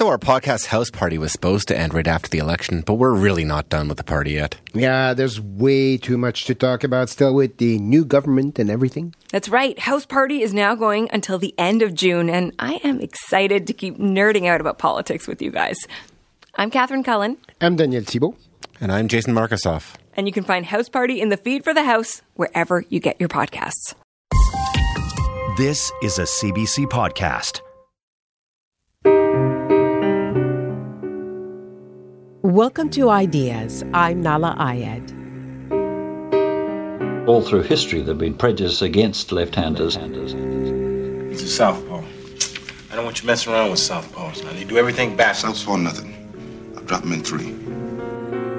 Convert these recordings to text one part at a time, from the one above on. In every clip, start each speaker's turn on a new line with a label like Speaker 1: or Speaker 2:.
Speaker 1: So our podcast house party was supposed to end right after the election, but we're really not done with the party yet.
Speaker 2: Yeah, there's way too much to talk about still with the new government and everything.
Speaker 3: That's right. House Party is now going until the end of June, and I am excited to keep nerding out about politics with you guys. I'm Catherine Cullen.
Speaker 2: I'm Daniel Thibault.
Speaker 1: And I'm Jason Markusoff.
Speaker 3: And you can find House Party in the feed for the house wherever you get your podcasts.
Speaker 4: This is a CBC podcast.
Speaker 5: Welcome to Ideas. I'm Nahlah Ayed.
Speaker 6: All through history, there have been prejudice against left-handers.
Speaker 7: He's a southpaw. I don't want you messing around with southpaws. Now, they do everything backwards.
Speaker 8: Southpaw nothing. I've dropped them in three.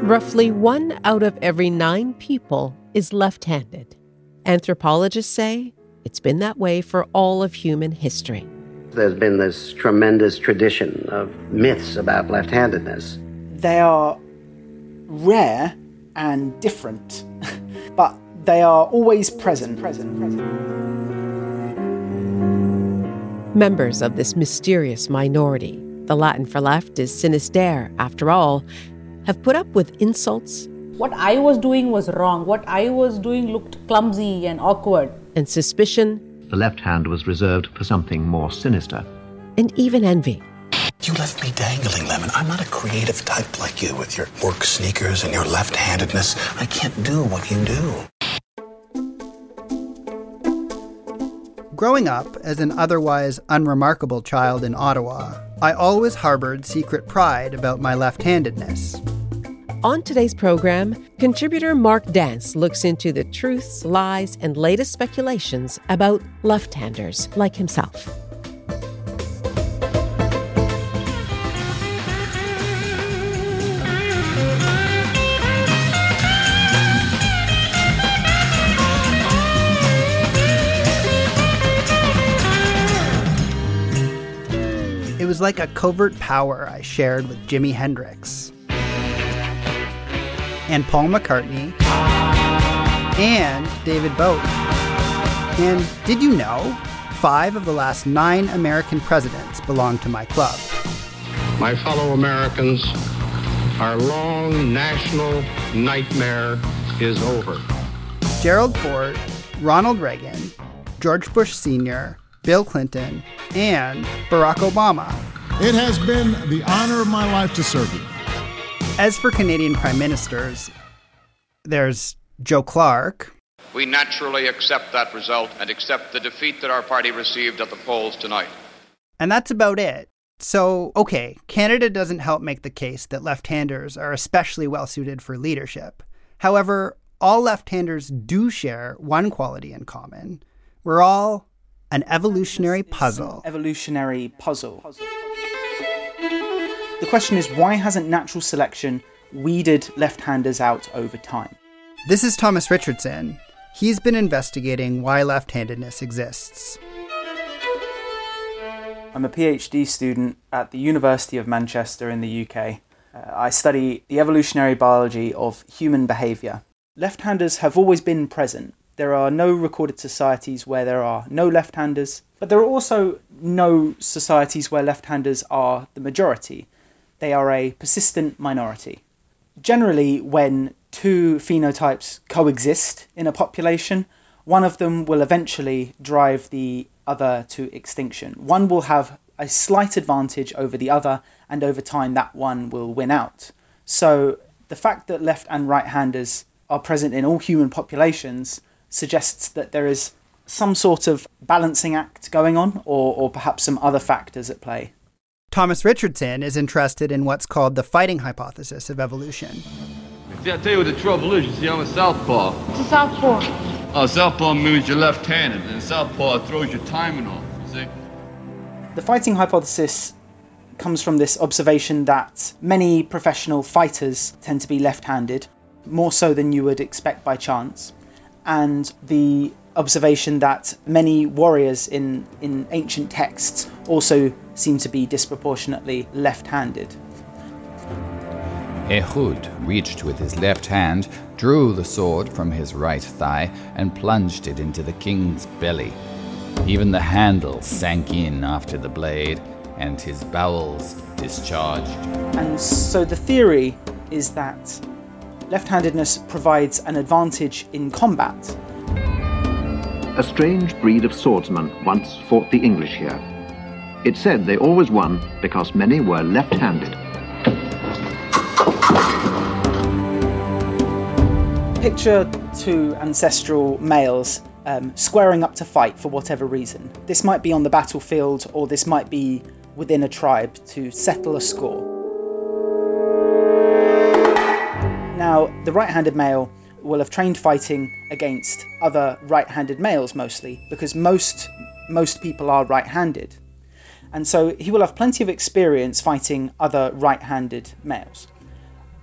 Speaker 5: Roughly one out of every nine people is left handed. Anthropologists say it's been that way for all of human history.
Speaker 9: There's been this tremendous tradition of myths about left handedness.
Speaker 10: They are rare and different, but they are always present. present, present.
Speaker 5: Members of this mysterious minority, the Latin for left is sinister, after all, have put up with insults.
Speaker 11: What I was doing was wrong. What I was doing looked clumsy and awkward.
Speaker 5: And suspicion.
Speaker 12: The left hand was reserved for something more sinister.
Speaker 5: And even envy.
Speaker 13: You left me dangling, Lemon. I'm not a creative type like you with your work sneakers and your left handedness. I can't do what you do.
Speaker 14: Growing up as an otherwise unremarkable child in Ottawa, I always harbored secret pride about my left handedness.
Speaker 5: On today's program, contributor Mark Dance looks into the truths, lies, and latest speculations about left handers like himself.
Speaker 14: Was like a covert power I shared with Jimi Hendrix and Paul McCartney and David Bowie. And did you know five of the last nine American presidents belong to my club?
Speaker 15: My fellow Americans, our long national nightmare is over.
Speaker 14: Gerald Ford, Ronald Reagan, George Bush Sr., Bill Clinton, and Barack Obama.
Speaker 16: It has been the honor of my life to serve you.
Speaker 14: As for Canadian prime ministers, there's Joe Clark.
Speaker 17: We naturally accept that result and accept the defeat that our party received at the polls tonight.
Speaker 14: And that's about it. So, okay, Canada doesn't help make the case that left handers are especially well suited for leadership. However, all left handers do share one quality in common. We're all an evolutionary puzzle.
Speaker 10: Evolutionary puzzle. The question is why hasn't natural selection weeded left handers out over time?
Speaker 14: This is Thomas Richardson. He's been investigating why left handedness exists.
Speaker 10: I'm a PhD student at the University of Manchester in the UK. Uh, I study the evolutionary biology of human behaviour. Left handers have always been present, there are no recorded societies where there are no left handers, but there are also no societies where left handers are the majority. They are a persistent minority. Generally, when two phenotypes coexist in a population, one of them will eventually drive the other to extinction. One will have a slight advantage over the other, and over time, that one will win out. So, the fact that left and right handers are present in all human populations suggests that there is some sort of balancing act going on, or, or perhaps some other factors at play.
Speaker 14: Thomas Richardson is interested in what's called the fighting hypothesis of evolution.
Speaker 18: See, I tell you what the trouble is. You see, I'm a southpaw.
Speaker 19: What's a southpaw?
Speaker 18: Oh, southpaw means you're left-handed, and southpaw throws your timing off. You see?
Speaker 10: The fighting hypothesis comes from this observation that many professional fighters tend to be left-handed, more so than you would expect by chance and the observation that many warriors in, in ancient texts also seem to be disproportionately left handed.
Speaker 20: Ehud reached with his left hand, drew the sword from his right thigh, and plunged it into the king's belly. Even the handle sank in after the blade, and his bowels discharged.
Speaker 10: And so the theory is that left handedness provides an advantage in combat.
Speaker 12: A strange breed of swordsmen once fought the English here. It said they always won because many were left handed.
Speaker 10: Picture two ancestral males um, squaring up to fight for whatever reason. This might be on the battlefield, or this might be within a tribe to settle a score. Now, the right handed male will have trained fighting against other right handed males mostly, because most, most people are right handed. And so he will have plenty of experience fighting other right handed males.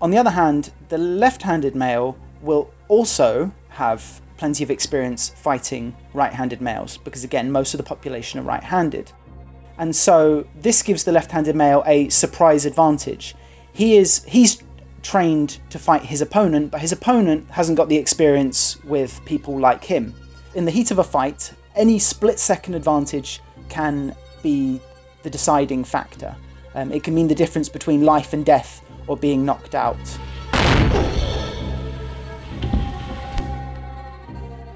Speaker 10: On the other hand, the left handed male will also have plenty of experience fighting right handed males, because again, most of the population are right handed. And so this gives the left handed male a surprise advantage. He is he's trained to fight his opponent, but his opponent hasn't got the experience with people like him. In the heat of a fight, any split second advantage can be the deciding factor. Um, it can mean the difference between life and death or being knocked out.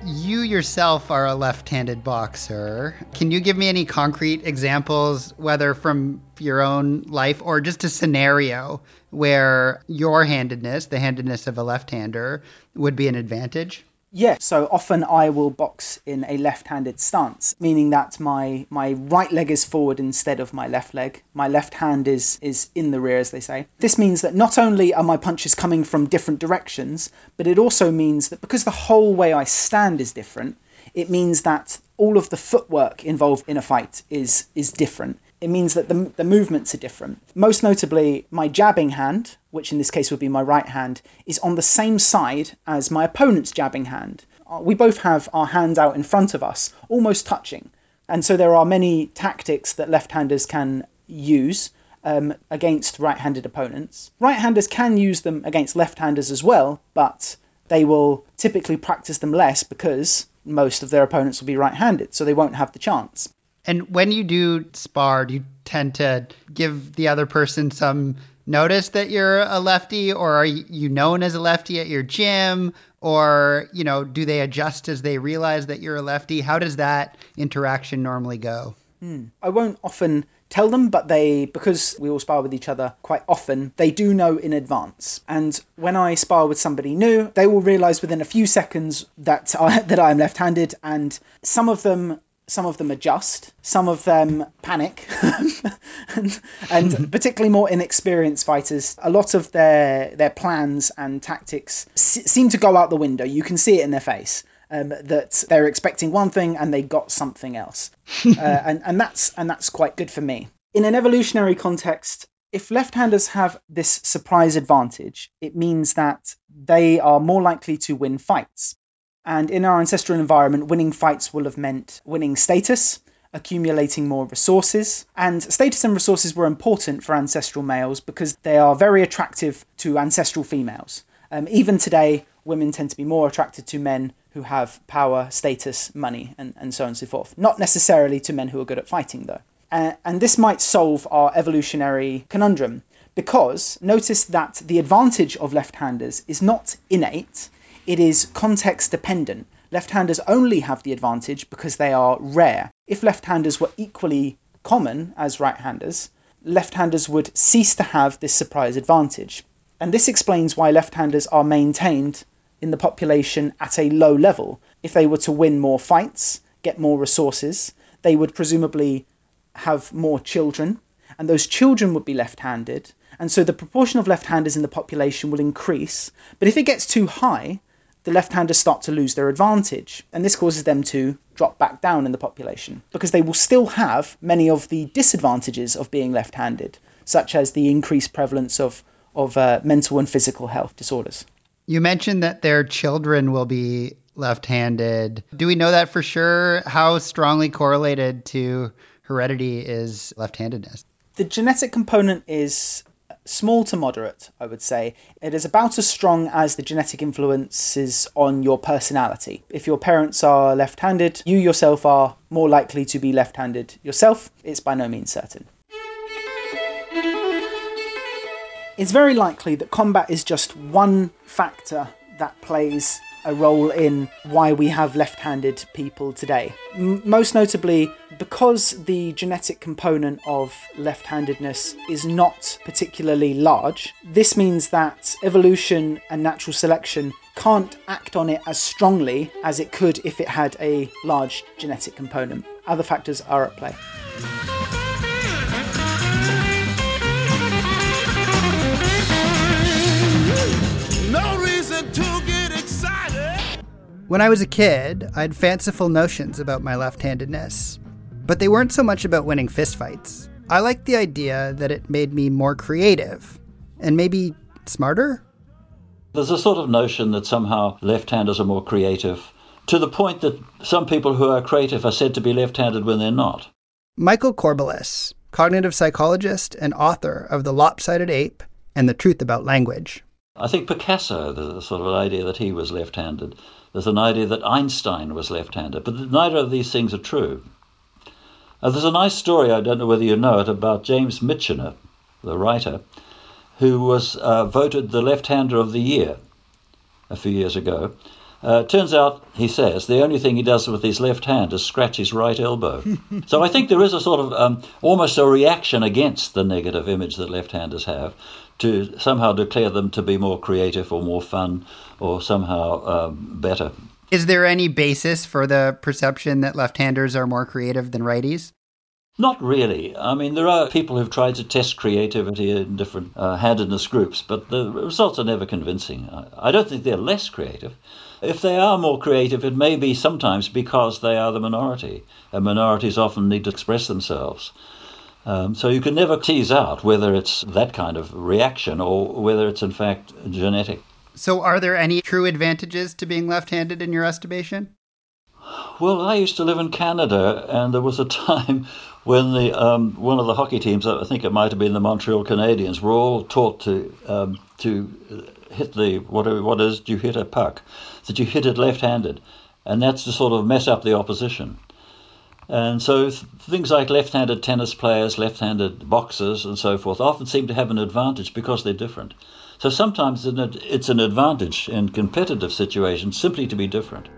Speaker 14: You yourself are a left handed boxer. Can you give me any concrete examples, whether from your own life or just a scenario where your handedness, the handedness of a left hander, would be an advantage?
Speaker 10: Yeah, so often I will box in a left-handed stance, meaning that my my right leg is forward instead of my left leg. My left hand is is in the rear, as they say. This means that not only are my punches coming from different directions, but it also means that because the whole way I stand is different, it means that all of the footwork involved in a fight is is different it means that the, the movements are different. Most notably, my jabbing hand, which in this case would be my right hand, is on the same side as my opponent's jabbing hand. Uh, we both have our hands out in front of us, almost touching. And so there are many tactics that left handers can use um, against right handed opponents. Right handers can use them against left handers as well, but they will typically practice them less because most of their opponents will be right handed, so they won't have the chance.
Speaker 14: And when you do spar, do you tend to give the other person some notice that you're a lefty, or are you known as a lefty at your gym? Or, you know, do they adjust as they realize that you're a lefty? How does that interaction normally go?
Speaker 10: Hmm. I won't often tell them, but they, because we all spar with each other quite often, they do know in advance. And when I spar with somebody new, they will realize within a few seconds that I, that I am left-handed, and some of them some of them adjust, some of them panic, and, and particularly more inexperienced fighters, a lot of their their plans and tactics seem to go out the window. You can see it in their face. Um, that they're expecting one thing and they got something else, uh, and and that's and that's quite good for me. In an evolutionary context, if left-handers have this surprise advantage, it means that they are more likely to win fights. And in our ancestral environment, winning fights will have meant winning status, accumulating more resources. And status and resources were important for ancestral males because they are very attractive to ancestral females. Um, even today, women tend to be more attracted to men who have power, status, money, and, and so on and so forth. Not necessarily to men who are good at fighting, though. Uh, and this might solve our evolutionary conundrum because notice that the advantage of left handers is not innate, it is context dependent. Left handers only have the advantage because they are rare. If left handers were equally common as right handers, left handers would cease to have this surprise advantage. And this explains why left handers are maintained in the population at a low level. If they were to win more fights, get more resources, they would presumably have more children, and those children would be left handed. And so the proportion of left handers in the population will increase. But if it gets too high, the left-handers start to lose their advantage, and this causes them to drop back down in the population because they will still have many of the disadvantages of being left-handed, such as the increased prevalence of of uh, mental and physical health disorders.
Speaker 14: You mentioned that their children will be left-handed. Do we know that for sure? How strongly correlated to heredity is left-handedness?
Speaker 10: The genetic component is small to moderate, I would say. It is about as strong as the genetic influences on your personality. If your parents are left handed, you yourself are more likely to be left handed yourself. It's by no means certain. It's very likely that combat is just one factor that plays a role in why we have left handed people today. M- most notably, because the genetic component of left handedness is not particularly large, this means that evolution and natural selection can't act on it as strongly as it could if it had a large genetic component. Other factors are at play.
Speaker 14: When I was a kid, I had fanciful notions about my left handedness, but they weren't so much about winning fistfights. I liked the idea that it made me more creative and maybe smarter.
Speaker 6: There's a sort of notion that somehow left handers are more creative, to the point that some people who are creative are said to be left handed when they're not.
Speaker 14: Michael Corballis, cognitive psychologist and author of The Lopsided Ape and The Truth About Language.
Speaker 6: I think Picasso, the sort of idea that he was left handed. There's an idea that Einstein was left handed, but neither of these things are true. Uh, there's a nice story, I don't know whether you know it, about James Michener, the writer, who was uh, voted the left hander of the year a few years ago. Uh, turns out, he says, the only thing he does with his left hand is scratch his right elbow. so I think there is a sort of um, almost a reaction against the negative image that left handers have to somehow declare them to be more creative or more fun or somehow um, better.
Speaker 14: Is there any basis for the perception that left handers are more creative than righties?
Speaker 6: Not really. I mean, there are people who've tried to test creativity in different uh, handedness groups, but the results are never convincing. I, I don't think they're less creative. If they are more creative, it may be sometimes because they are the minority, and minorities often need to express themselves. Um, so you can never tease out whether it's that kind of reaction or whether it's in fact genetic.
Speaker 14: So, are there any true advantages to being left handed in your estimation?
Speaker 6: Well, I used to live in Canada, and there was a time when the um, one of the hockey teams, I think it might have been the Montreal Canadiens, were all taught to um, to hit the what what is do you hit a puck, that you hit it left-handed, and that's to sort of mess up the opposition. And so th- things like left-handed tennis players, left-handed boxers, and so forth often seem to have an advantage because they're different. So sometimes it's an advantage in competitive situations simply to be different.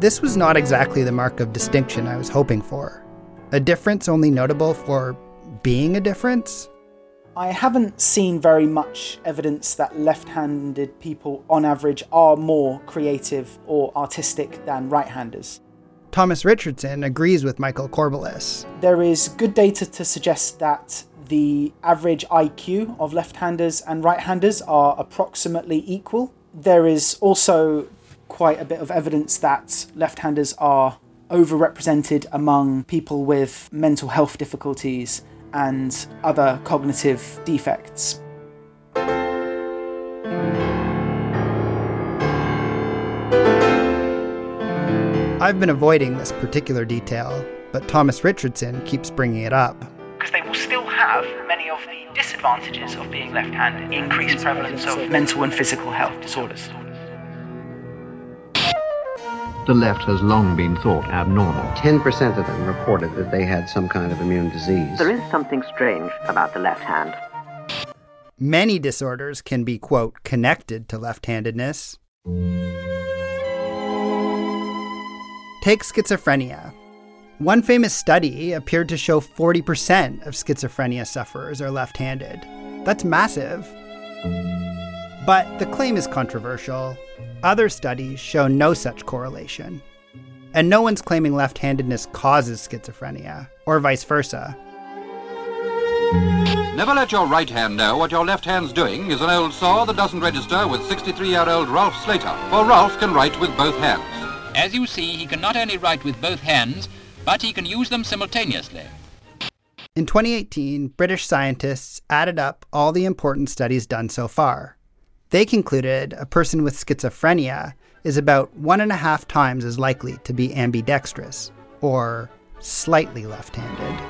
Speaker 14: This was not exactly the mark of distinction I was hoping for. A difference only notable for being a difference?
Speaker 10: I haven't seen very much evidence that left handed people, on average, are more creative or artistic than right handers.
Speaker 14: Thomas Richardson agrees with Michael Corballis.
Speaker 10: There is good data to suggest that the average IQ of left handers and right handers are approximately equal. There is also quite a bit of evidence that left handers are overrepresented among people with mental health difficulties and other cognitive defects.
Speaker 14: I've been avoiding this particular detail, but Thomas Richardson keeps bringing it up.
Speaker 10: Because they will still have many of the disadvantages of being left handed, increased prevalence of mental and physical health disorders.
Speaker 12: The left has long been thought abnormal.
Speaker 9: 10% of them reported that they had some kind of immune disease.
Speaker 19: There is something strange about the left hand.
Speaker 14: Many disorders can be, quote, connected to left handedness. Take schizophrenia. One famous study appeared to show 40% of schizophrenia sufferers are left handed. That's massive. But the claim is controversial. Other studies show no such correlation. And no one's claiming left handedness causes schizophrenia, or vice versa.
Speaker 21: Never let your right hand know what your left hand's doing is an old saw that doesn't register with 63-year-old Ralph Slater, for Ralph can write with both hands.
Speaker 22: As you see, he can not only write with both hands, but he can use them simultaneously.
Speaker 14: In 2018, British scientists added up all the important studies done so far. They concluded a person with schizophrenia is about one and a half times as likely to be ambidextrous, or slightly left handed.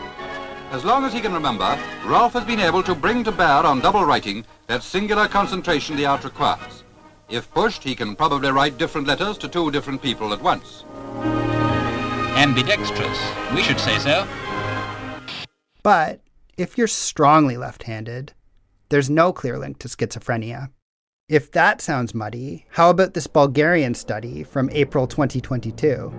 Speaker 21: As long as he can remember, Ralph has been able to bring to bear on double writing that singular concentration the art requires. If pushed, he can probably write different letters to two different people at once.
Speaker 22: Ambidextrous, we should say so.
Speaker 14: But if you're strongly left handed, there's no clear link to schizophrenia. If that sounds muddy, how about this Bulgarian study from April 2022?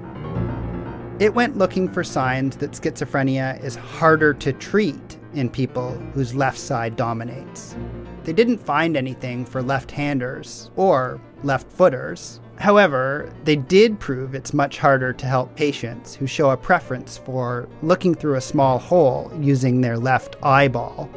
Speaker 14: It went looking for signs that schizophrenia is harder to treat in people whose left side dominates. They didn't find anything for left handers or left footers. However, they did prove it's much harder to help patients who show a preference for looking through a small hole using their left eyeball.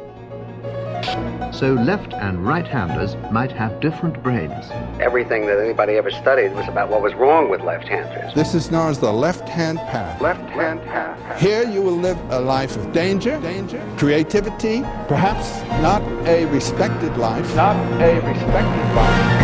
Speaker 12: So left and right handers might have different brains.
Speaker 9: Everything that anybody ever studied was about what was wrong with left handers.
Speaker 15: This is known as the left hand path.
Speaker 9: Left hand path.
Speaker 15: Here you will live a life of danger, danger, creativity, perhaps not a respected life.
Speaker 13: Not a respected life.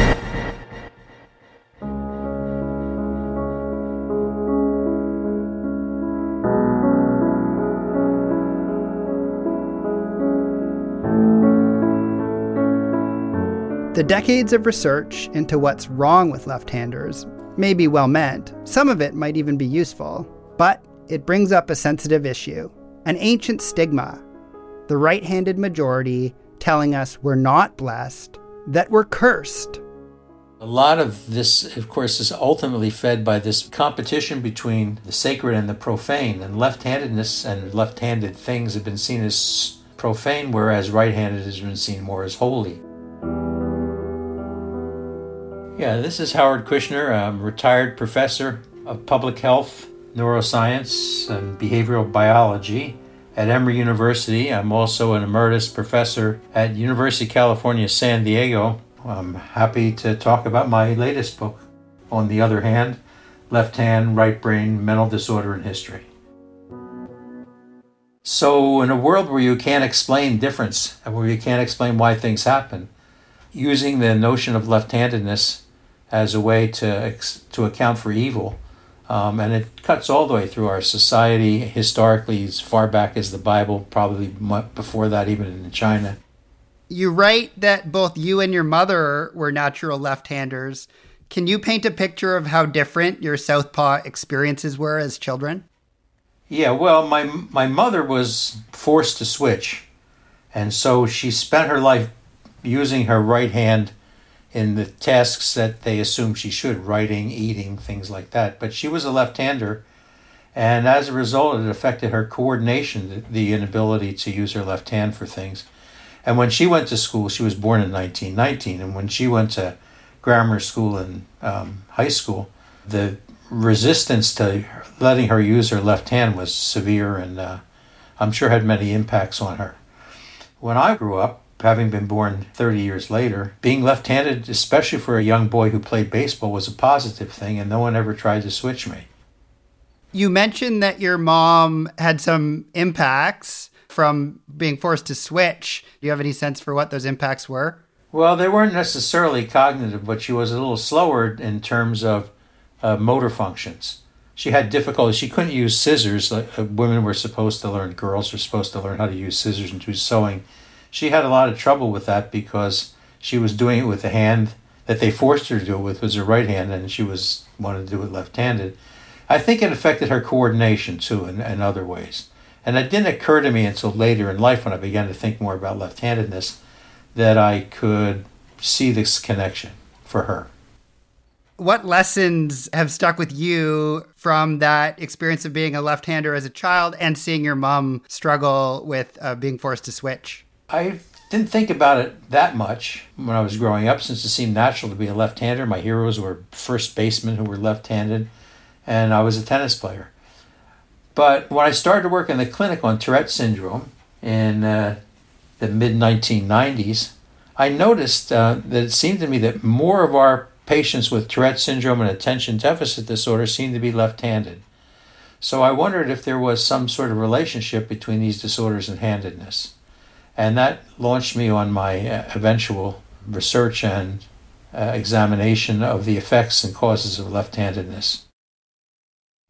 Speaker 14: Decades of research into what's wrong with left handers may be well meant, some of it might even be useful, but it brings up a sensitive issue an ancient stigma. The right handed majority telling us we're not blessed, that we're cursed.
Speaker 23: A lot of this, of course, is ultimately fed by this competition between the sacred and the profane. And left handedness and left handed things have been seen as profane, whereas right handed has been seen more as holy. Yeah, this is Howard Kushner. A retired professor of public health, neuroscience, and behavioral biology at Emory University. I'm also an emeritus professor at University of California, San Diego. I'm happy to talk about my latest book, On the Other Hand Left Hand, Right Brain, Mental Disorder and History. So, in a world where you can't explain difference and where you can't explain why things happen, using the notion of left handedness as a way to, to account for evil, um, and it cuts all the way through our society historically, as far back as the Bible, probably before that, even in China.
Speaker 14: You write that both you and your mother were natural left handers. Can you paint a picture of how different your Southpaw experiences were as children?
Speaker 23: Yeah, well, my, my mother was forced to switch, and so she spent her life using her right hand in the tasks that they assumed she should writing, eating, things like that. But she was a left hander, and as a result, it affected her coordination, the inability to use her left hand for things. And when she went to school, she was born in 1919, and when she went to grammar school and um, high school, the resistance to letting her use her left hand was severe and uh, I'm sure had many impacts on her. When I grew up, having been born 30 years later, being left handed, especially for a young boy who played baseball, was a positive thing, and no one ever tried to switch me.
Speaker 14: You mentioned that your mom had some impacts from being forced to switch. Do you have any sense for what those impacts were?
Speaker 23: Well, they weren't necessarily cognitive, but she was a little slower in terms of uh, motor functions. She had difficulty. She couldn't use scissors. Like, uh, women were supposed to learn, girls were supposed to learn how to use scissors and do sewing she had a lot of trouble with that because she was doing it with the hand that they forced her to do it with was her right hand, and she was wanted to do it left-handed. I think it affected her coordination too in, in other ways. And it didn't occur to me until later in life when I began to think more about left-handedness that I could see this connection for her.
Speaker 14: What lessons have stuck with you from that experience of being a left-hander as a child and seeing your mom struggle with uh, being forced to switch?
Speaker 23: I didn't think about it that much when I was growing up since it seemed natural to be a left hander. My heroes were first basemen who were left handed, and I was a tennis player. But when I started to work in the clinic on Tourette syndrome in uh, the mid 1990s, I noticed uh, that it seemed to me that more of our patients with Tourette syndrome and attention deficit disorder seemed to be left handed. So I wondered if there was some sort of relationship between these disorders and handedness. And that launched me on my uh, eventual research and uh, examination of the effects and causes of left handedness.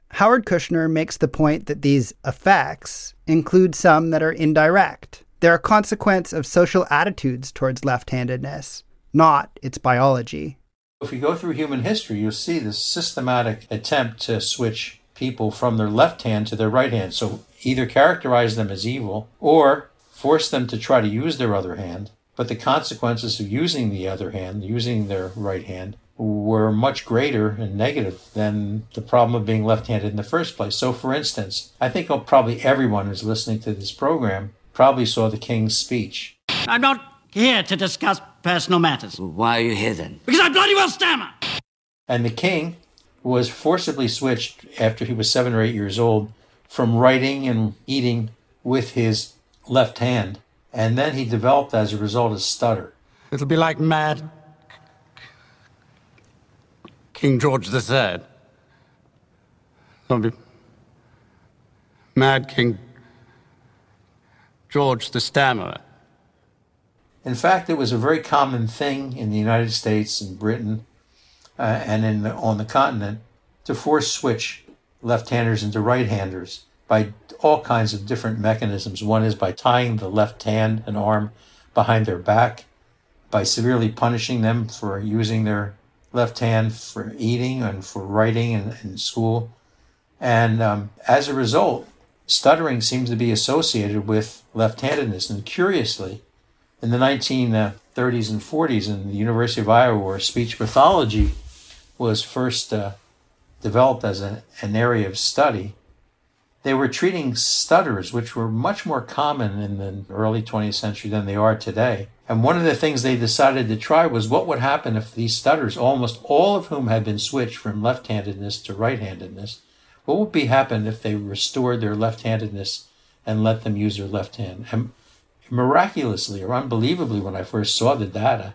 Speaker 14: Howard Kushner makes the point that these effects include some that are indirect. They're a consequence of social attitudes towards left handedness, not its biology.
Speaker 23: If you go through human history, you'll see this systematic attempt to switch people from their left hand to their right hand. So either characterize them as evil or force them to try to use their other hand. But the consequences of using the other hand, using their right hand, were much greater and negative than the problem of being left handed in the first place. So, for instance, I think probably everyone who's listening to this program probably saw the King's speech.
Speaker 24: I'm not here to discuss personal matters.
Speaker 25: Why are you here then?
Speaker 24: Because I bloody well stammer!
Speaker 23: And the King was forcibly switched after he was seven or eight years old from writing and eating with his left hand. And then he developed, as a result, a stutter.
Speaker 25: It'll be like mad King George III. It'll be mad King George the Stammerer.
Speaker 23: In fact, it was a very common thing in the United States and Britain uh, and in the, on the continent to force switch left-handers into right-handers by all kinds of different mechanisms. One is by tying the left hand and arm behind their back, by severely punishing them for using their left hand for eating and for writing in, school. And um, as a result, stuttering seems to be associated with left handedness. And curiously, in the 1930s and 40s in the University of Iowa, where speech pathology was first uh, developed as an area of study, they were treating stutters, which were much more common in the early 20th century than they are today. And one of the things they decided to try was what would happen if these stutters, almost all of whom had been switched from left handedness to right handedness, what would be happen if they restored their left handedness and let them use their left hand? And miraculously or unbelievably, when I first saw the data,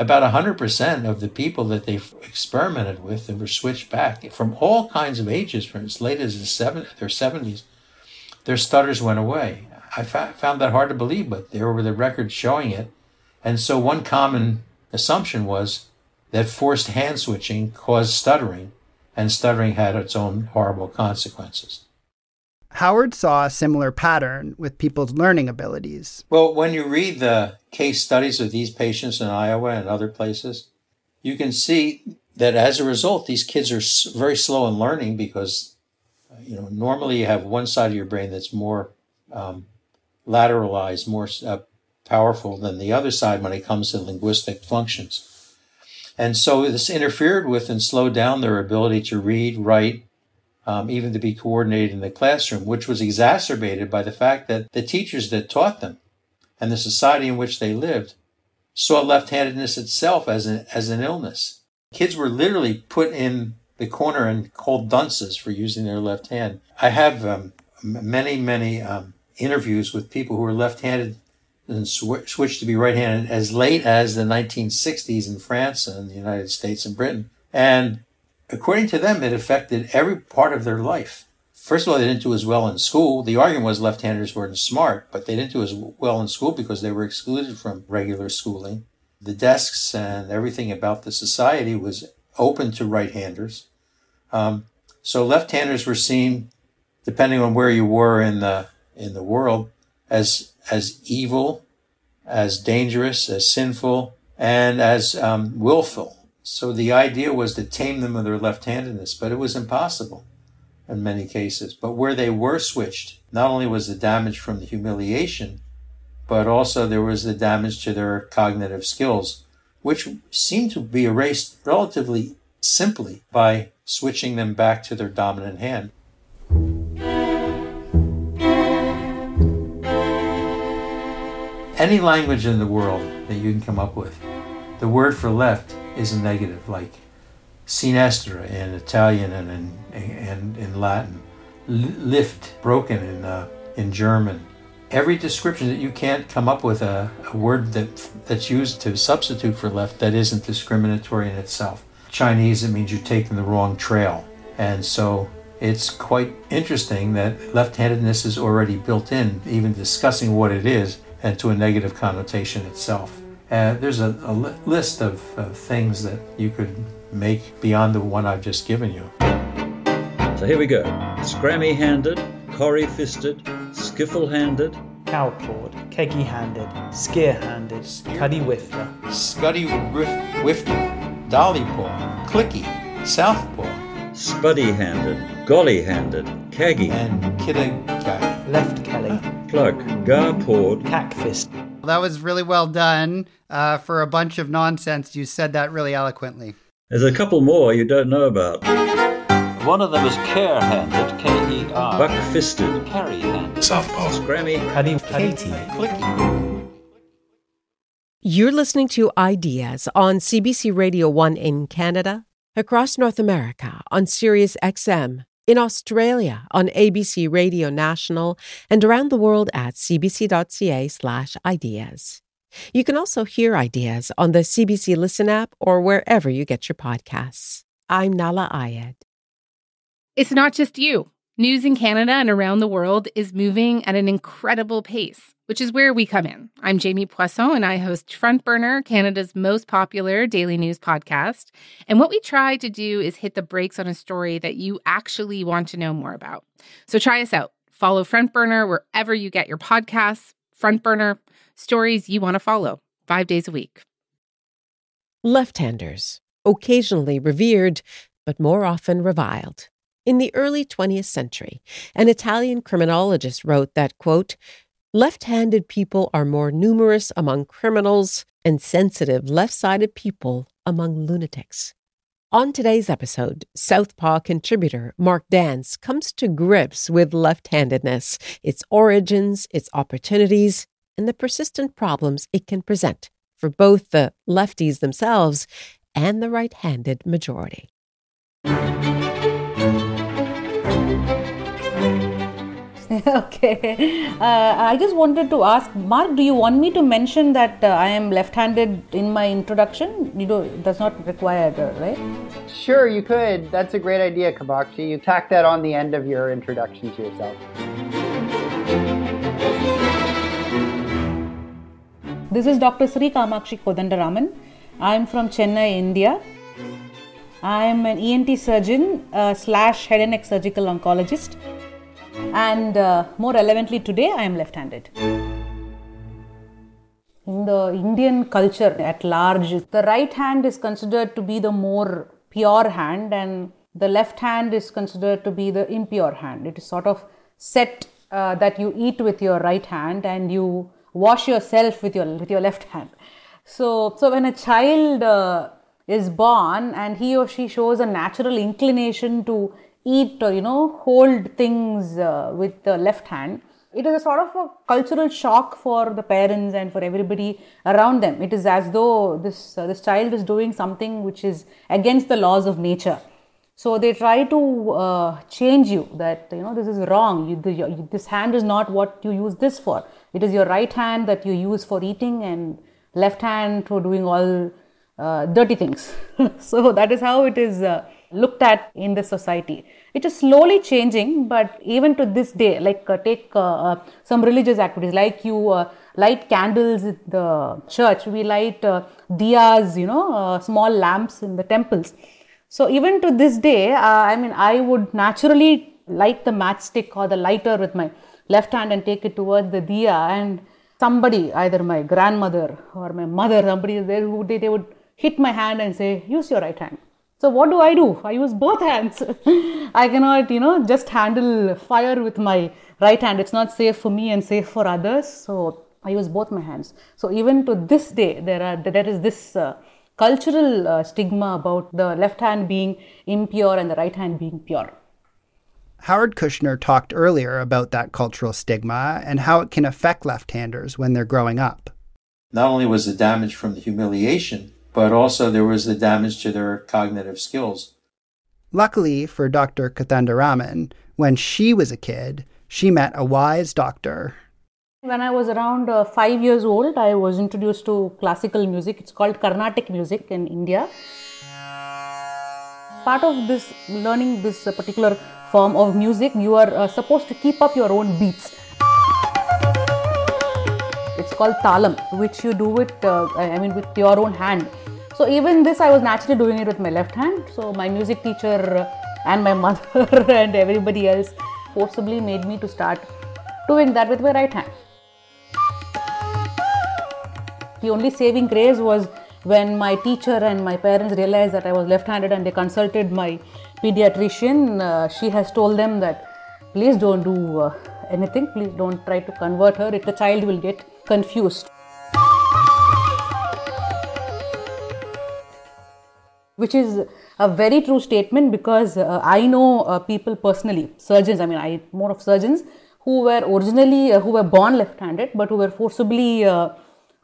Speaker 23: about 100% of the people that they experimented with and were switched back from all kinds of ages, from as late as the seven, their 70s, their stutters went away. I found that hard to believe, but there were the records showing it. And so one common assumption was that forced hand switching caused stuttering, and stuttering had its own horrible consequences.
Speaker 14: Howard saw a similar pattern with people's learning abilities.
Speaker 23: Well, when you read the case studies of these patients in Iowa and other places, you can see that as a result, these kids are very slow in learning because, you know, normally you have one side of your brain that's more um, lateralized, more uh, powerful than the other side when it comes to linguistic functions. And so this interfered with and slowed down their ability to read, write, um, even to be coordinated in the classroom, which was exacerbated by the fact that the teachers that taught them and the society in which they lived saw left-handedness itself as an, as an illness. Kids were literally put in the corner and called dunces for using their left hand. I have um, many, many um, interviews with people who were left-handed and sw- switched to be right-handed as late as the 1960s in France and the United States and Britain. And according to them, it affected every part of their life. First of all, they didn't do as well in school. The argument was left-handers weren't smart, but they didn't do as well in school because they were excluded from regular schooling. The desks and everything about the society was open to right-handers. Um, so left-handers were seen, depending on where you were in the in the world, as as evil, as dangerous, as sinful, and as um, willful. So the idea was to tame them of their left-handedness, but it was impossible in many cases. But where they were switched, not only was the damage from the humiliation, but also there was the damage to their cognitive skills, which seemed to be erased relatively simply by switching them back to their dominant hand. Any language in the world that you can come up with, the word for left is a negative, like sinistra in Italian and in, and in Latin, lift, broken in, uh, in German. Every description that you can't come up with a, a word that that's used to substitute for left that isn't discriminatory in itself. Chinese, it means you're taking the wrong trail. And so it's quite interesting that left-handedness is already built in, even discussing what it is, and to a negative connotation itself. Uh, there's a, a li- list of uh, things that you could make beyond the one I've just given you.
Speaker 6: So here we go. Scrammy handed, corry fisted, skiffle handed,
Speaker 10: cowpawed, keggy handed, spear handed, cuddy wifter,
Speaker 23: Scuddy whiff- whifter, dolly paw, clicky, southpaw,
Speaker 6: spuddy handed, golly handed, keggy,
Speaker 23: and kiddagai.
Speaker 10: Left Kelly.
Speaker 26: Plug. Garpord.
Speaker 10: Cackfist.
Speaker 14: That was really well done. Uh, for a bunch of nonsense, you said that really eloquently.
Speaker 26: There's a couple more you don't know about.
Speaker 6: One of them is care-handed, K-E-R.
Speaker 26: Buck-fisted.
Speaker 6: Carry-handed.
Speaker 13: Southpaw.
Speaker 26: Scrammy.
Speaker 10: Cuddy.
Speaker 23: Katie. Clicky.
Speaker 5: You're listening to Ideas on CBC Radio 1 in Canada, across North America on Sirius XM, in Australia on ABC Radio National, and around the world at cbc.ca/ideas. You can also hear Ideas on the CBC Listen app or wherever you get your podcasts. I'm Nahlah Ayed.
Speaker 27: It's not just you. News in Canada and around the world is moving at an incredible pace, which is where we come in. I'm Jamie Poisson and I host Front Burner, Canada's most popular daily news podcast. And what we try to do is hit the brakes on a story that you actually want to know more about. So try us out. Follow Front Burner wherever you get your podcasts. Front Burner, stories you want to follow, five days a week.
Speaker 5: Left-handers, occasionally revered, but more often reviled. In the early 20th century, an Italian criminologist wrote that, quote, left-handed people are more numerous among criminals and sensitive left-sided people among lunatics. On today's episode, Southpaw contributor Mark Dance comes to grips with left-handedness, its origins, its opportunities, and the persistent problems it can present for both the lefties themselves and the right-handed majority.
Speaker 11: okay. Uh, I just wanted to ask, Mark, do you want me to mention that uh, I am left-handed in my introduction? You know, that's not required, uh, right?
Speaker 14: Sure, you could. That's a great idea, Kamakshi. You tack that on the end of your introduction to yourself.
Speaker 11: This is Dr. Sri Kamakshi Kodandaraman. I am from Chennai, India. I am an ENT surgeon uh, slash head and neck surgical oncologist and uh, more relevantly today I am left-handed. In the Indian culture at large, the right hand is considered to be the more pure hand and the left hand is considered to be the impure hand. It is sort of set uh, that you eat with your right hand and you wash yourself with your with your left hand. So so when a child uh, is born and he or she shows a natural inclination to eat or you know hold things uh, with the left hand. It is a sort of a cultural shock for the parents and for everybody around them. It is as though this uh, this child is doing something which is against the laws of nature. So they try to uh, change you that you know this is wrong. You, the, this hand is not what you use this for. It is your right hand that you use for eating and left hand for doing all uh, dirty things. So that is how it is uh, looked at in the society. It is slowly changing, but even to this day, like uh, take uh, uh some religious activities, like you uh, light candles in the church, we light uh, diyas, you know, small lamps in the temples. So even to this day, I mean, I would naturally light the matchstick or the lighter with my left hand and take it towards the diya and somebody, either my grandmother or my mother, somebody is there who they, they would hit my hand and say, use your right hand. So what do I do? I use both hands. I cannot, you know, just handle fire with my right hand. It's not safe for me and safe for others. So I use both my hands. So even to this day, there are there is this uh, cultural uh, stigma about the left hand being impure and the right hand being pure.
Speaker 14: Howard Kushner talked earlier about that cultural stigma and how it can affect left-handers when they're growing up.
Speaker 23: Not only was the damage from the humiliation, but also there was the damage to their cognitive skills.
Speaker 14: Luckily for Dr. Kodandaraman, when she was a kid, she met a wise doctor.
Speaker 11: When I was around uh, five years old, I was introduced to classical music. It's called Carnatic music in India. Part of this learning this uh, particular form of music, you are uh, supposed to keep up your own beats. It's called talam, which you do it, uh, I mean, with your own hand. So even this, I was naturally doing it with my left hand. So my music teacher and my mother and everybody else forcibly made me to start doing that with my right hand. The only saving grace was when my teacher and my parents realized that I was left-handed and they consulted my pediatrician. Uh, she has told them that please don't do uh, anything. Please don't try to convert her. If the child will get confused. Which is a very true statement because uh, I know uh, people personally, surgeons. I mean, I more of surgeons who were originally uh, who were born left-handed, but who were forcibly uh,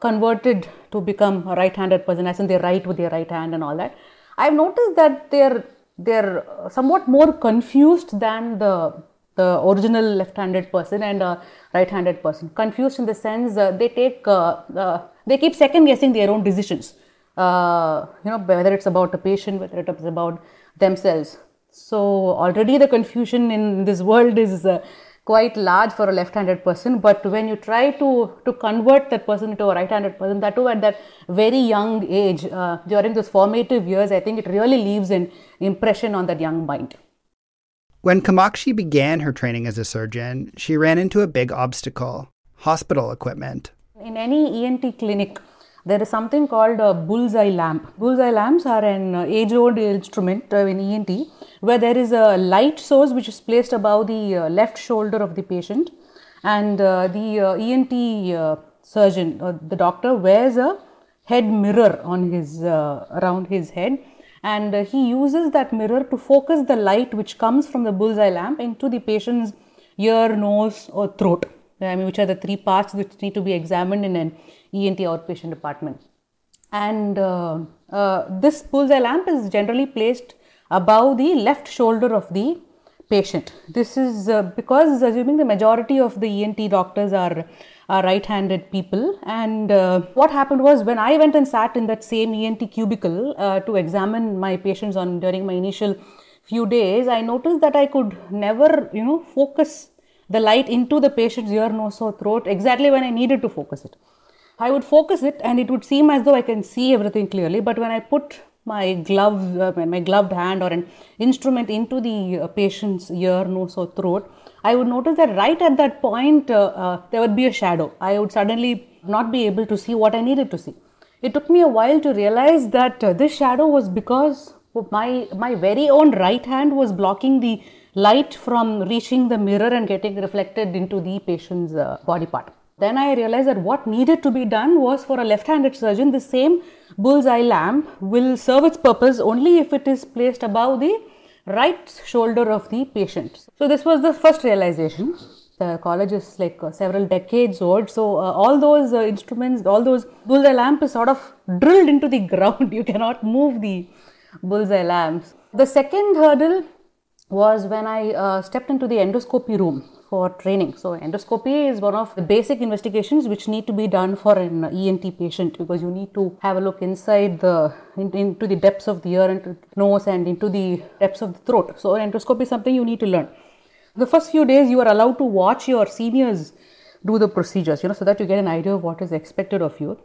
Speaker 11: converted to become a right-handed person, as in they write with their right hand and all that. I've noticed that they're they're somewhat more confused than the the original left-handed person and a right-handed person. Confused in the sense uh, they take uh, uh, they keep second guessing their own decisions. You know whether it's about a patient, whether it's about themselves. So already the confusion in this world is uh, quite large for a left-handed person. But when you try to to convert that person into a right-handed person, that too at that very young age uh, during those formative years, I think it really leaves an impression on that young mind.
Speaker 14: When Kamakshi began her training as a surgeon, she ran into a big obstacle hospital equipment.
Speaker 11: In any ENT clinic, there is something called a bullseye lamp. Bullseye lamps are an uh, age old instrument uh, in ENT where there is a light source which is placed above the uh, left shoulder of the patient, and the ENT surgeon, the doctor, wears a head mirror on his around his head and he uses that mirror to focus the light which comes from the bullseye lamp into the patient's ear, nose, or throat. I mean, which are the three parts which need to be examined in an ENT outpatient department. And uh, uh, this bullseye lamp is generally placed above the left shoulder of the patient. This is uh, because assuming the majority of the ENT doctors are are right-handed people. And uh, what happened was when I went and sat in that same ENT cubicle uh, to examine my patients on during my initial few days, I noticed that I could never, you know, focus the light into the patient's ear, nose, or throat exactly when I needed to focus it. I would focus it, and it would seem as though I can see everything clearly. But when I put my glove, uh, my gloved hand, or an instrument into the uh, patient's ear, nose, or throat, I would notice that right at that point, uh, uh, there would be a shadow. I would suddenly not be able to see what I needed to see. It took me a while to realize that uh, this shadow was because my, my very own right hand was blocking the light from reaching the mirror and getting reflected into the patient's uh, body part. Then I realized that what needed to be done was for a left handed surgeon, the same bullseye lamp will serve its purpose only if it is placed above the right shoulder of the patient. So this was the first realization. The college is like uh, several decades old, so uh, all those uh, instruments, all those bullseye lamp is sort of drilled into the ground. You cannot move the bullseye lamps. The second hurdle was when I uh, stepped into the endoscopy room for training. So endoscopy is one of the basic investigations which need to be done for an ENT patient because you need to have a look inside the in, into the depths of the ear and nose and into the depths of the throat. So endoscopy is something you need to learn. The first few days you are allowed to watch your seniors do the procedures, you know, so that you get an idea of what is expected of you.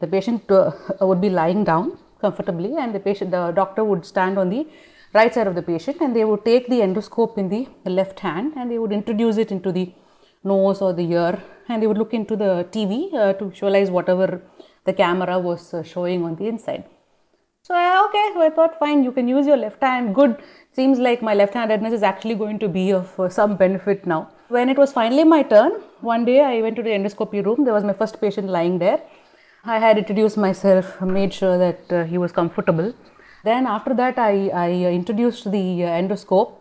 Speaker 11: The patient uh, would be lying down comfortably and the patient the doctor would stand on the right side of the patient and they would take the endoscope in the left hand and they would introduce it into the nose or the ear and they would look into the TV uh, to visualize whatever the camera was uh, showing on the inside. So okay, so I thought fine, you can use your left hand. Good. Seems like my left-handedness is actually going to be of uh, some benefit now. When it was finally my turn, one day I went to the endoscopy room. There was my first patient lying there. I had introduced myself, made sure that uh, he was comfortable. Then after that, I, I introduced the uh, endoscope.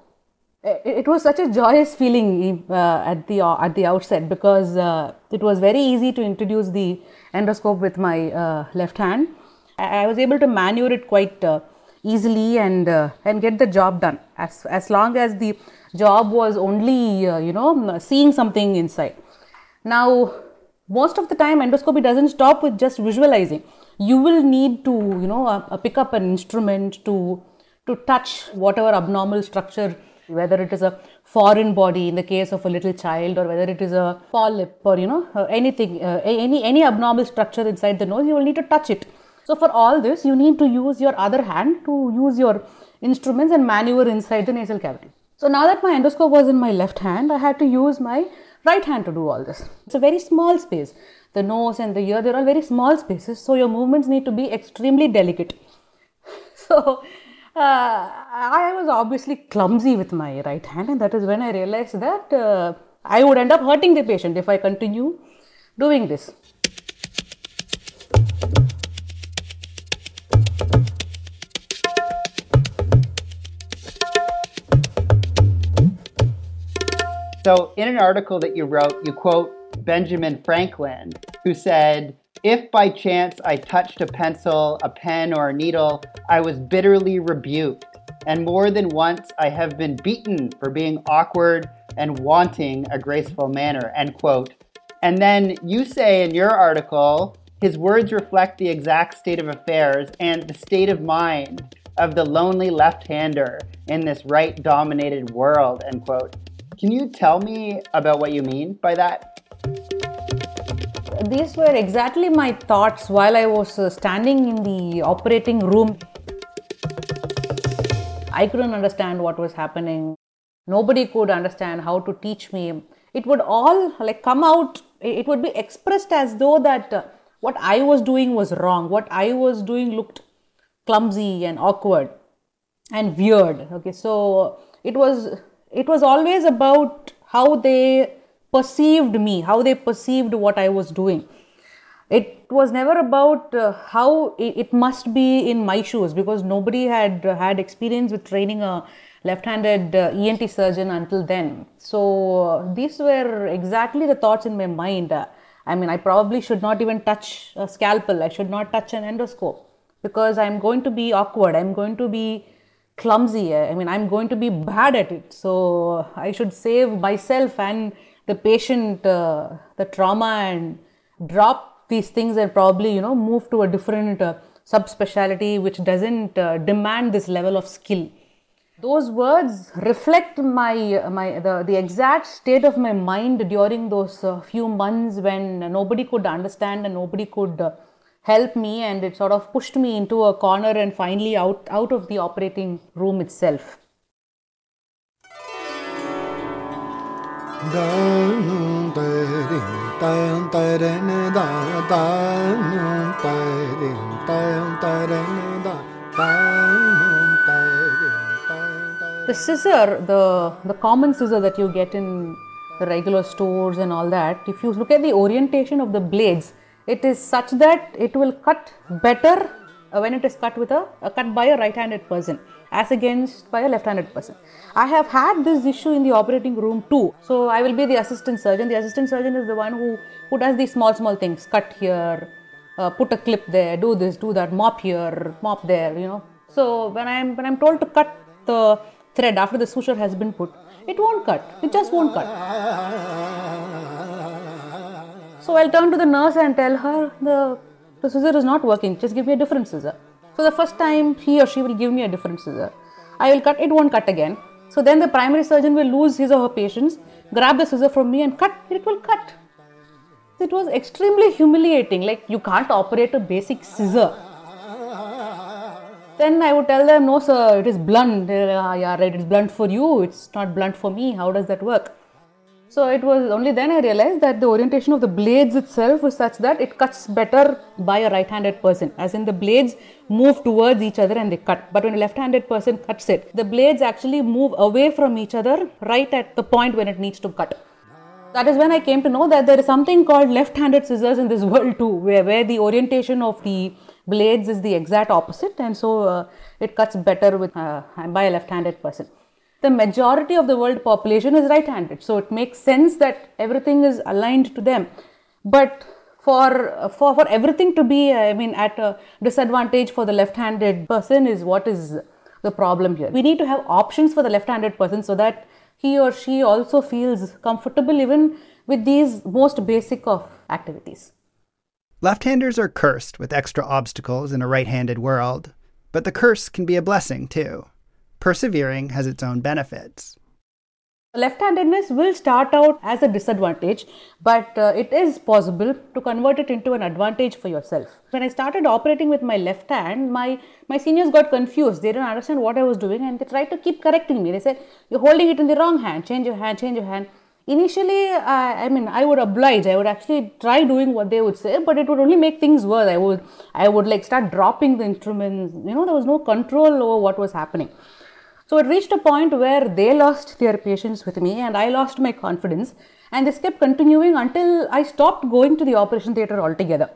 Speaker 11: It, was such a joyous feeling uh, at the uh, at the outset because uh, it was very easy to introduce the endoscope with my uh, left hand. I, I, was able to maneuver it quite uh, easily and and get the job done as as long as the job was only you know seeing something inside. Now most of the time endoscopy doesn't stop with just visualizing you will need to you know uh, uh, pick up an instrument to to touch whatever abnormal structure whether it is a foreign body in the case of a little child or whether it is a polyp or you know uh, anything uh, any any abnormal structure inside the nose you will need to touch it. So for all this you need to use your other hand to use your instruments and maneuver inside the nasal cavity. So now that my endoscope was in my left hand i had to use my right hand to do all this. It's a very small space the nose and the ear, they're all very small spaces. So your movements need to be extremely delicate. So I was obviously clumsy with my right hand, and that is when I realized that uh, I would end up hurting the patient if I continue doing this.
Speaker 14: So, in an article that you wrote, you quote Benjamin Franklin, who said, If by chance I touched a pencil, a pen, or a needle, I was bitterly rebuked. And more than once I have been beaten for being awkward and wanting a graceful manner. End quote. And then you say in your article, his words reflect the exact state of affairs and the state of mind of the lonely left hander in this right dominated world. End quote. Can you tell me about what you mean by that?
Speaker 11: These were exactly my thoughts while I was uh, standing in the operating room. I couldn't understand what was happening. Nobody could understand how to teach me. It would all like come out, it would be expressed as though that uh, what I was doing was wrong. What I was doing looked clumsy and awkward and weird. Okay, so it was it was always about how they perceived me, how they perceived what I was doing. It was never about uh, how it, must be in my shoes because nobody had uh, had experience with training a left-handed uh, ENT surgeon until then. So uh, these were exactly the thoughts in my mind. I mean, I probably should not even touch a scalpel. I should not touch an endoscope because I'm going to be awkward. I'm going to be clumsy. I mean, I'm going to be bad at it. So I should save myself and the patient uh, the trauma and drop these things and probably you know move to a different uh, subspecialty which doesn't uh, demand this level of skill. Those words reflect my my the, the exact state of my mind during those uh, few months when nobody could understand and nobody could uh, help me and it sort of pushed me into a corner and finally out out of the operating room itself the scissor, the, the common scissor that you get in the regular stores and all that, if you look at the orientation of the blades, it is such that it will cut better uh, when it is cut with a, a cut by a right-handed person as against by a left-handed person. I have had this issue in the operating room too. So I will be the assistant surgeon. The assistant surgeon is the one who, who does these small, small things. Cut here, uh, put a clip there, do this, do that, mop here, mop there, you know. So when I'm, when I'm told to cut the thread after the suture has been put, it won't cut. It just won't cut. So I'll turn to the nurse and tell her the, the scissor is not working. Just give me a different scissor. So the first time he or she will give me a different scissor. I will cut, it won't cut again. So then the primary surgeon will lose his or her patience, grab the scissor from me and cut, it will cut. It was extremely humiliating. Like you can't operate a basic scissor. Then I would tell them, no sir, it is blunt. Uh, yeah, right, it's blunt for you. It's not blunt for me. How does that work? So it was only then I realized that the orientation of the blades itself was such that it cuts better by a right-handed person, as in the blades move towards each other and they cut. But when a left-handed person cuts it, the blades actually move away from each other right at the point when it needs to cut. That is when I came to know that there is something called left-handed scissors in this world too, where, where the orientation of the blades is the exact opposite and so uh, it cuts better with uh, by a left-handed person the majority of the world population is right handed. So it makes sense that everything is aligned to them. But for, for, for everything to be, I mean, at a disadvantage for the left handed person is what is the problem here. We need to have options for the left handed person so that he or she also feels comfortable even with these most basic of activities.
Speaker 14: Left handers are cursed with extra obstacles in a right handed world, but the curse can be a blessing too persevering has its own benefits.
Speaker 11: Left-handedness will start out as a disadvantage, but uh, it is possible to convert it into an advantage for yourself. When I started operating with my left hand, my, my seniors got confused. They didn't understand what I was doing and they tried to keep correcting me. They said, You're holding it in the wrong hand, change your hand, change your hand. Initially, I, I mean, I would oblige. I would actually try doing what they would say, but it would only make things worse. I would, I would like start dropping the instruments. You know, there was no control over what was happening. So it reached a point where they lost their patience with me, and I lost my confidence. And this kept continuing until I stopped going to the operation theatre altogether.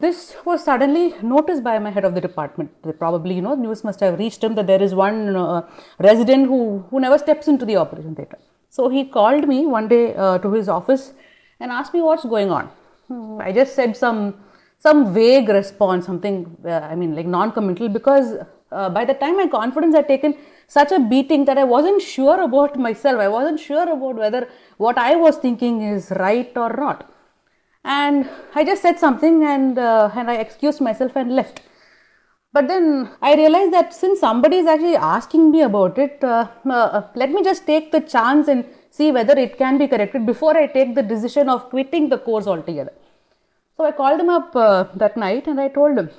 Speaker 11: This was suddenly noticed by my head of the department. They probably, you know, news must have reached him that there is one uh, resident who, who never steps into the operation theatre. So he called me one day uh, to his office and asked me what's going on. Hmm, I just said some some vague response, something uh, I mean like non-committal because uh, by the time my confidence had taken such a beating that I wasn't sure about myself. I wasn't sure about whether what I was thinking is right or not. And I just said something and uh, and I excused myself and left. But then I realized that since somebody is actually asking me about it, uh, uh, let me just take the chance and see whether it can be corrected before I take the decision of quitting the course altogether. So I called him up uh, that night and I told him,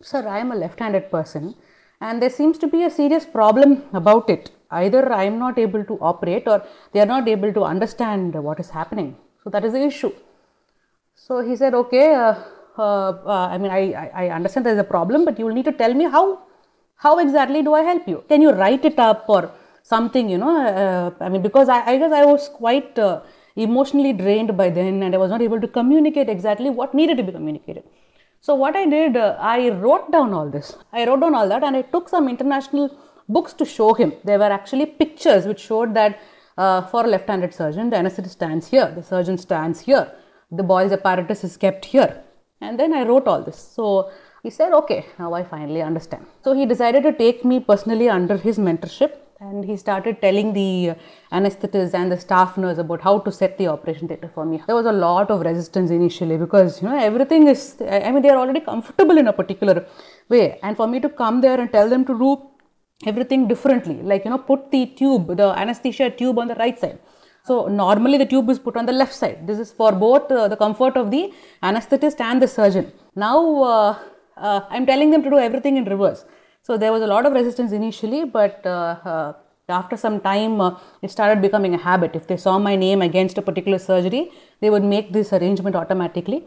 Speaker 11: Sir, I am a left handed person and there seems to be a serious problem about it. Either I am not able to operate or they are not able to understand what is happening. So that is the issue. So he said, Okay, uh, uh, uh, I mean, I, I, I understand there is a problem, but you will need to tell me how, how exactly do I help you? Can you write it up or something, you know? Uh, I mean, because I, I guess I was quite uh, emotionally drained by then and I was not able to communicate exactly what needed to be communicated. So, what I did, uh, I wrote down all this. I wrote down all that and I took some international books to show him. There were actually pictures which showed that uh, for a left handed surgeon, the anesthetist stands here, the surgeon stands here, the Boyle's apparatus is kept here and then I wrote all this. So he said, okay, now I finally understand. So he decided to take me personally under his mentorship and he started telling the anesthetists and the staff nurse about how to set the operation theatre for me. There was a lot of resistance initially because you know everything is I mean they are already comfortable in a particular way and for me to come there and tell them to do everything differently like you know put the tube the anesthesia tube on the right side so normally the tube is put on the left side. This is for both uh, the comfort of the anesthetist and the surgeon. Now uh, uh, I'm telling them to do everything in reverse. So there was a lot of resistance initially, but uh, uh, after some time uh, it started becoming a habit. If they saw my name against a particular surgery, they would make this arrangement automatically.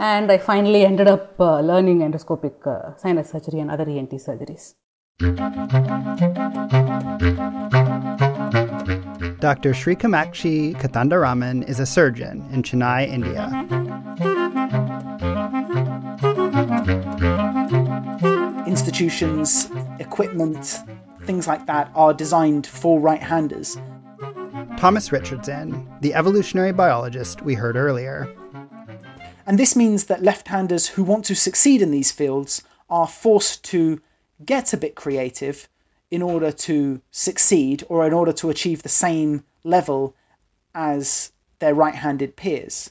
Speaker 11: And I finally ended up learning endoscopic sinus surgery and other ENT surgeries.
Speaker 14: Dr. Sri Kamakshi Kodandaraman is a surgeon in Chennai, India.
Speaker 10: Institutions, equipment, things like that are designed for right handers.
Speaker 14: Thomas Richardson, the evolutionary biologist we heard earlier.
Speaker 10: And this means that left handers who want to succeed in these fields are forced to get a bit creative in order to succeed or in order to achieve the same level as their right handed peers.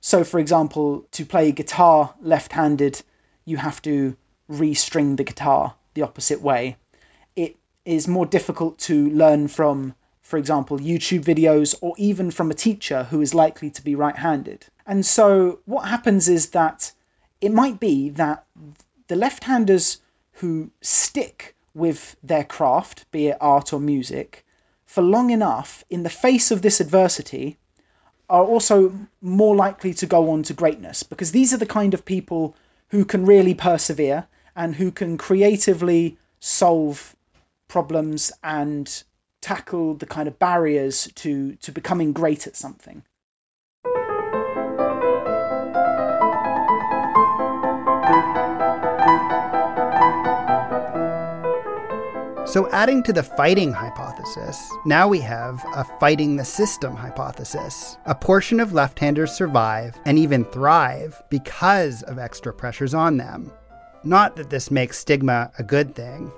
Speaker 10: So, for example, to play guitar left handed, you have to restring the guitar the opposite way. It is more difficult to learn from, for example, YouTube videos or even from a teacher who is likely to be right handed. And so, what happens is that it might be that the left handers who stick with their craft, be it art or music, for long enough in the face of this adversity are also more likely to go on to greatness because these are the kind of people who can really persevere and who can creatively solve problems and tackle the kind of barriers to to becoming great at something
Speaker 14: So, adding to the fighting hypothesis, now we have a fighting the system hypothesis. A portion of left handers survive and even thrive because of extra pressures on them. Not that this makes stigma a good thing.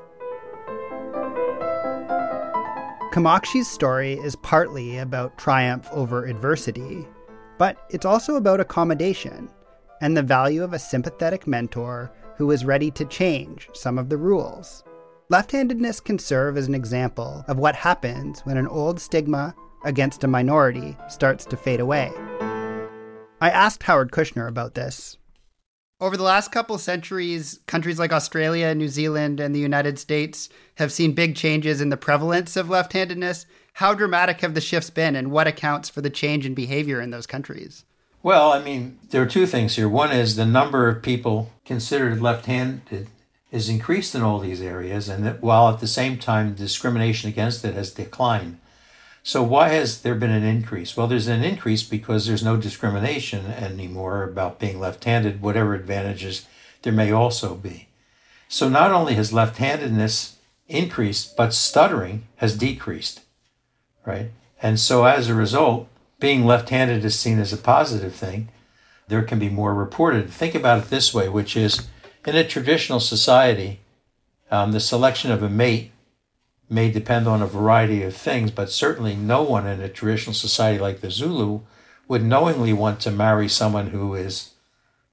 Speaker 14: Kamakshi's story is partly about triumph over adversity, but it's also about accommodation and the value of a sympathetic mentor who is ready to change some of the rules. Left handedness can serve as an example of what happens when an old stigma against a minority starts to fade away. I asked Howard Kushner about this. Over the last couple of centuries, countries like Australia, New Zealand, and the United States have seen big changes in the prevalence of left handedness. how dramatic have the shifts been and what accounts for the change in behavior in those countries?
Speaker 23: Well, I mean, there are two things here. One is the number of people considered left handed is increased in all these areas, and that while at the same time discrimination against it has declined. So, why has there been an increase? Well, there's an increase because there's no discrimination anymore about being left handed, whatever advantages there may also be. So, not only has left handedness increased, but stuttering has decreased, right? And so, as a result, being left handed is seen as a positive thing. There can be more reported. Think about it this way, which is in a traditional society, um, the selection of a mate may depend on a variety of things, but certainly no one in a traditional society like the Zulu would knowingly want to marry someone who is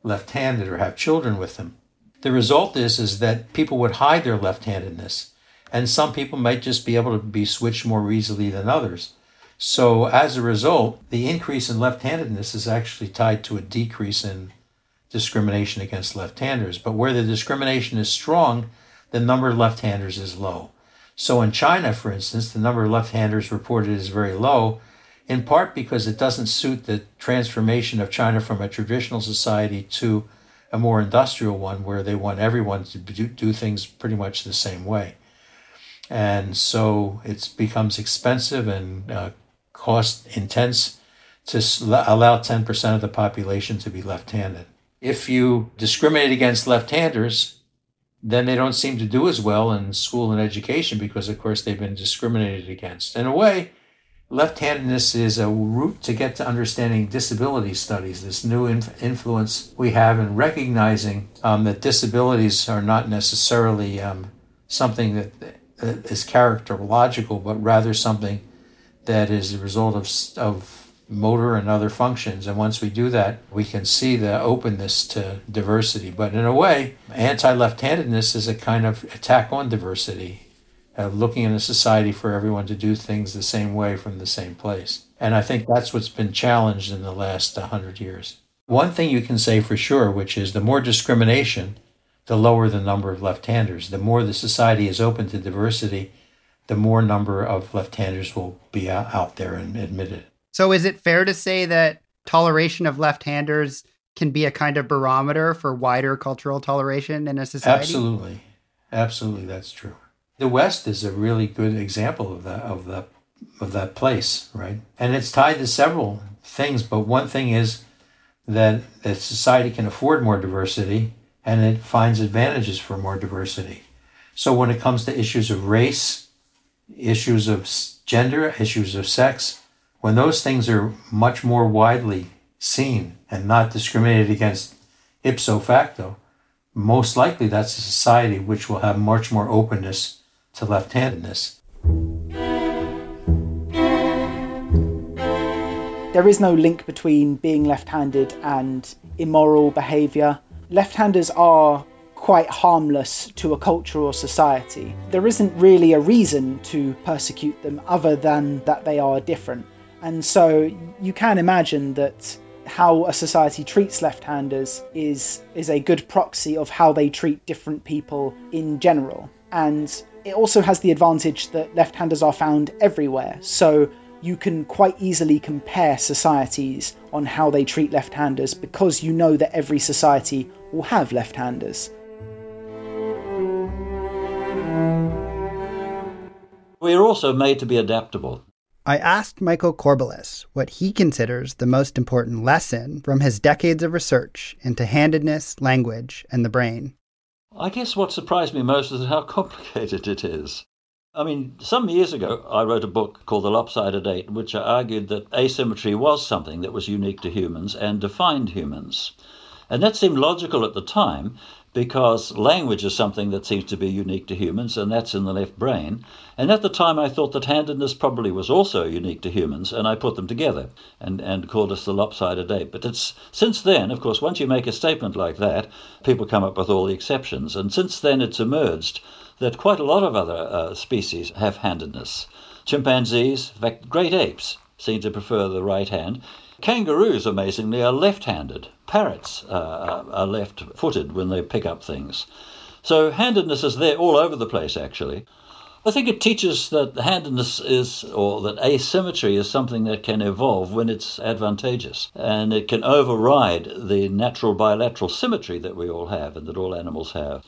Speaker 23: left handed or have children with them. The result is, is that people would hide their left handedness, and some people might just be able to be switched more easily than others. So, as a result, the increase in left handedness is actually tied to a decrease in discrimination against left handers. But where the discrimination is strong, the number of left handers is low. So, in China, for instance, the number of left handers reported is very low, in part because it doesn't suit the transformation of China from a traditional society to a more industrial one where they want everyone to do, do things pretty much the same way. And so it becomes expensive and uh, cost intense to allow 10% of the population to be left handed. If you discriminate against left handers, then they don't seem to do as well in school and education because, of course, they've been discriminated against. In a way, left handedness is a route to get to understanding disability studies, this new inf- influence we have in recognizing um, that disabilities are not necessarily um, something that, characterological, but rather something that is a result of, of motor and other functions. And once we do that, we can see the openness to diversity. But in a way, anti left handedness is a kind of attack on diversity, uh, looking in a society for everyone to do things the same way from the same place. And I think that's what's been challenged in the last 100 years. One thing you can say for sure, which is the more discrimination, the lower the number of left handers. The more the society is open to diversity, the more number of left-handers will be out there and admitted.
Speaker 14: So is it fair to say that toleration of left-handers can be a kind of barometer for wider cultural toleration in a society?
Speaker 23: Absolutely. Absolutely that's true. The West is a really good example of that of that of that place, right? And it's tied to several things, but one thing is that that society can afford more diversity and it finds advantages for more diversity. So when it comes to issues of race, issues of gender, issues of sex, when those things are much more widely seen and not discriminated against ipso facto, most likely that's a society which will have much more openness to left handedness.
Speaker 10: There is no link between being left handed and immoral behaviour. Left handers are quite harmless to a culture or society. There isn't really a reason to persecute them other than that they are different. And so you can imagine that how a society treats left-handers is is a good proxy of how they treat different people in general. And it also has the advantage that left-handers are found everywhere. So you can quite easily compare societies on how they treat left-handers because you know that every society will have left-handers.
Speaker 6: We are also made to be adaptable.
Speaker 14: I asked Michael Corballis what he considers the most important lesson from his decades of research into handedness, language, and the brain.
Speaker 6: I guess what surprised me most is how complicated it is. I mean, some years ago, I wrote a book called The Lopsided Ape, in which I argued that asymmetry was something that was unique to humans and defined humans. And that seemed logical at the time because language is something that seems to be unique to humans, and that's in the left brain. And at the time, I thought that handedness probably was also unique to humans, and I put them together and, and called us the lopsided ape. But it's since then, of course, once you make a statement like that, people come up with all the exceptions. And since then, it's emerged that quite a lot of other uh, species have handedness. Chimpanzees, in fact, great apes seem to prefer the right hand. Kangaroos, amazingly, are left handed. Parrots uh, are left footed when they pick up things. So handedness is there all over the place, actually. I think it teaches that handedness is, or that asymmetry is something that can evolve when it's advantageous. And it can override the natural bilateral symmetry that we all have and that all animals have.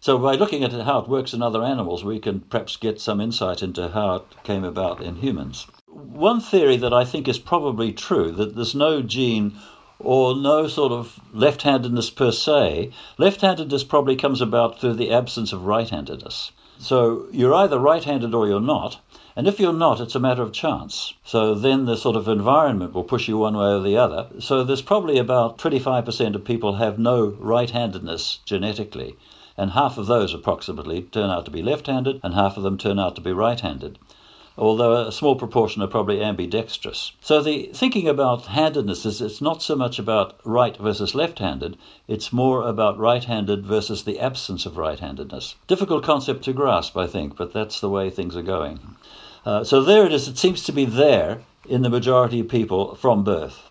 Speaker 6: So, by looking at how it works in other animals, we can perhaps get some insight into how it came about in humans. One theory that I think is probably true that there's no gene or no sort of left handedness per se. Left handedness probably comes about through the absence of right handedness. So you're either right handed or you're not. And if you're not, it's a matter of chance. So then the sort of environment will push you one way or the other. So there's probably about 25% of people have no right handedness genetically. And half of those approximately turn out to be left handed, and half of them turn out to be right handed although a small proportion are probably ambidextrous. So the thinking about handedness is it's not so much about right versus left-handed, it's more about right-handed versus the absence of right-handedness. Difficult concept to grasp, I think, but that's the way things are going. Uh, so there it is. It seems to be there in the majority of people from birth.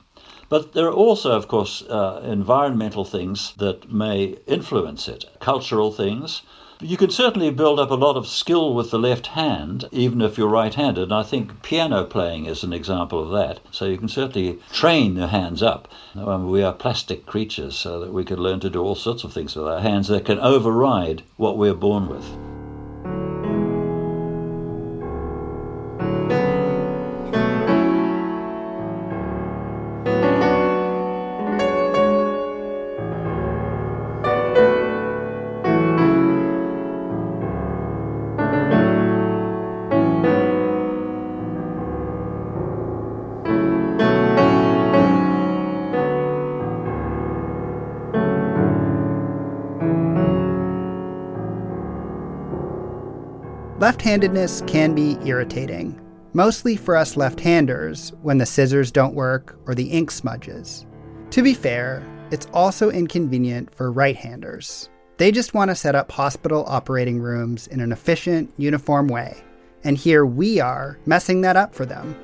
Speaker 6: But there are also, of course, uh, environmental things that may influence it, cultural things, you can certainly build up a lot of skill with the left hand, even if you're right handed. And I think piano playing is an example of that. So you can certainly train your hands up. Um, we are plastic creatures, so that we can learn to do all sorts of things with our hands that can override what we're born with.
Speaker 14: Left handedness can be irritating, mostly for us left handers when the scissors don't work or the ink smudges. To be fair, it's also inconvenient for right handers. They just want to set up hospital operating rooms in an efficient, uniform way. And here we are messing that up for them.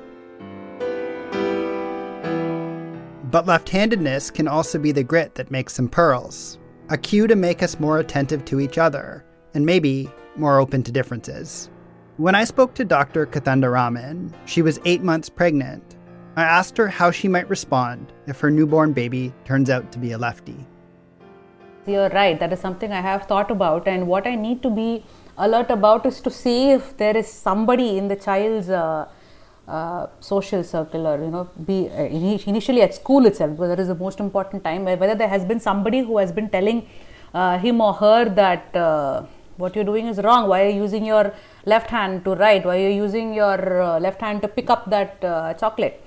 Speaker 14: But left handedness can also be the grit that makes some pearls, a cue to make us more attentive to each other, and maybe more open to differences. When I spoke to Dr. Kodandaraman, she was eight months pregnant. I asked her how she might respond if her newborn baby turns out to be a lefty.
Speaker 11: You're right, that is something I have thought about, and what I need to be alert about is to see if there is somebody in the child's uh, uh, social circle or you know be uh, initially at school itself because that is the most important time whether there has been somebody who has been telling uh, him or her that uh, what you're doing is wrong. Why are you using your left hand to write? Why are you using your uh, left hand to pick up that uh, chocolate?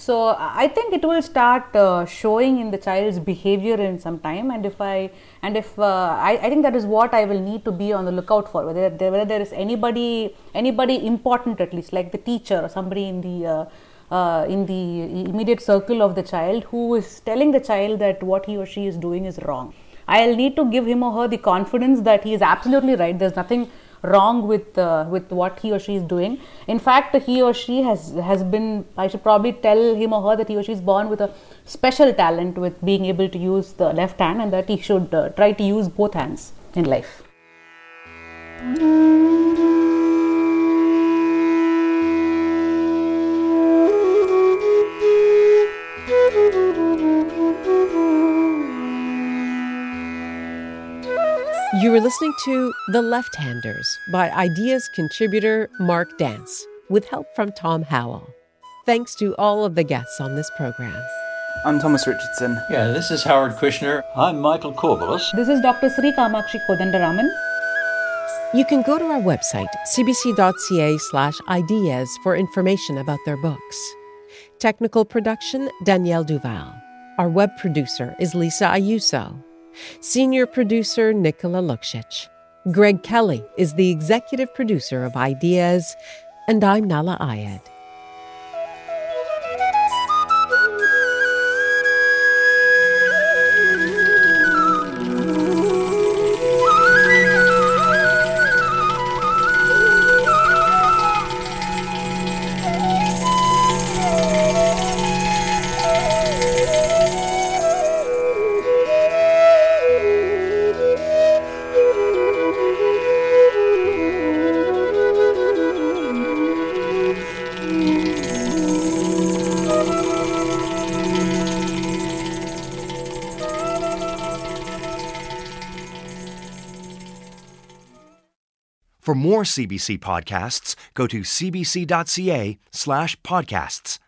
Speaker 11: So i think it will start uh, showing in the child's behavior in some time. And if i and if uh, I, I think that is what i will need to be on the lookout for. Whether there, whether there is anybody anybody important at least like the teacher or somebody in the uh, uh, in the immediate circle of the child who is telling the child that what he or she is doing is wrong I'll need to give him or her the confidence that he is absolutely right. There's nothing wrong with uh, with what he or she is doing. In fact, he or she has has been. I should probably tell him or her that he or she is born with a special talent with being able to use the left hand, and that he should uh, try to use both hands in life.
Speaker 5: You were listening to The Left Handers by Ideas contributor Mark Dance, with help from Tom Howell. Thanks to all of the guests on this program.
Speaker 10: I'm Thomas Richardson.
Speaker 23: Yeah, this is Howard Kushner.
Speaker 6: I'm Michael Corballis.
Speaker 11: This is Dr. Sri Kamakshi Kodandaraman.
Speaker 5: You can go to our website, cbc.ca slash ideas, for information about their books. Technical production, Danielle Duval. Our web producer is Lisa Ayuso. Senior producer Nicola Luksic. Greg Kelly is the executive producer of Ideas, and I'm Nahlah Ayed.
Speaker 28: More CBC podcasts, go to cbc.ca slash podcasts.